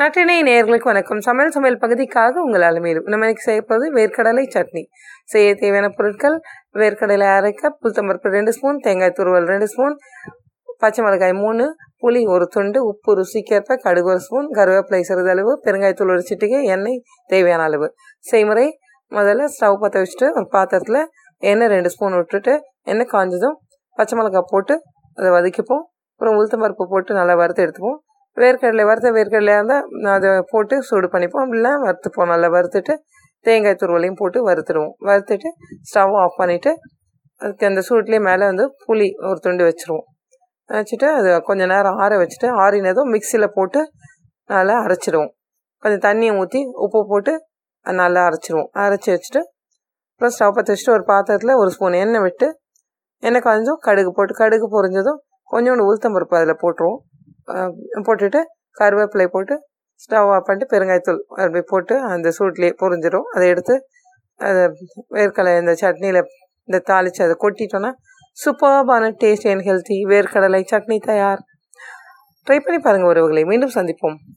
நட்டினை நேர்களுக்கு வணக்கம். சமையல் சமையல் பகுதிக்காக உங்கள் அலுமையிலும் நம்ம இன்னைக்கு செய்யப்போது வேர்க்கடலை சட்னி. செய்ய தேவையான பொருட்கள் வேர்க்கடலை அரை கப் புத்தம்பருப்பு ரெண்டு ஸ்பூன் தேங்காய் துருவல் ரெண்டு ஸ்பூன் பச்சை மிளகாய் மூணு புளி ஒரு துண்டு உப்பு ருசிக்கேற்ப கடுகு ஒரு ஸ்பூன் கருவேப்பிலை சிறிதளவு பெருங்காயத்தூள் ஒரு சிட்டிகை எண்ணெய் தேவையான அளவு. செய்முறை முதல்ல ஸ்டவ் பற்ற வச்சுட்டு ஒரு பாத்திரத்தில் எண்ணெய் ரெண்டு ஸ்பூன் விட்டுட்டு எண்ணெய் காஞ்சதும் பச்சை மிளகாய் போட்டு அதை வதக்கிப்போம். அப்புறம் உளுத்தம்பருப்பு போட்டு நல்லா வறுத்து எடுத்துப்போம். வேர்க்கடலை வறுத்த வேர்க்கடலையாக இருந்தால் அதை போட்டு சூடு பண்ணிப்போம். அப்படிலாம் வறுத்துப்போம். நல்லா வறுத்துட்டு தேங்காய் துருவலையும் போட்டு வறுத்துடுவோம். வறுத்துட்டு ஸ்டவ் ஆஃப் பண்ணிவிட்டு அதுக்கு அந்த சூட்லேயே மேலே வந்து புளி ஒரு துண்டு வச்சுருவோம். வச்சுட்டு அது கொஞ்சம் நேரம் ஆற வச்சுட்டு ஆறினதும் மிக்சியில் போட்டு நல்லா அரைச்சிடுவோம். கொஞ்சம் தண்ணியை ஊற்றி உப்பு போட்டு நல்லா அரைச்சிடுவோம். அரைச்சி வச்சுட்டு அப்புறம் ஸ்டவ் பற்ற வச்சுட்டு ஒரு பாத்திரத்தில் ஒரு ஸ்பூன் எண்ணெய் விட்டு எண்ணெய் காய்ஞ்சும் கடுகு போட்டு கடுகு பொறிஞ்சதும் கொஞ்சோண்டு உளுத்தம்பருப்பு அதில் போட்டுருவோம். போட்டுட்டு கருவேப்பிலை போட்டு ஸ்டவ் ஆஃப் பண்ணிட்டு பெருங்காயத்தூள் அப்படி போட்டு அந்த சூட்லேயே பொரிஞ்சிடும் அதை எடுத்து அதை வேர்க்கடலை இந்த சட்னியில் இந்த தாளித்து அதை கொட்டிட்டோன்னா சூப்பர்பான டேஸ்ட் அண்ட் ஹெல்த்தி வேர்க்கடலை சட்னி தயார். ட்ரை பண்ணி பாருங்கள் உறவுகளை. மீண்டும் சந்திப்போம்.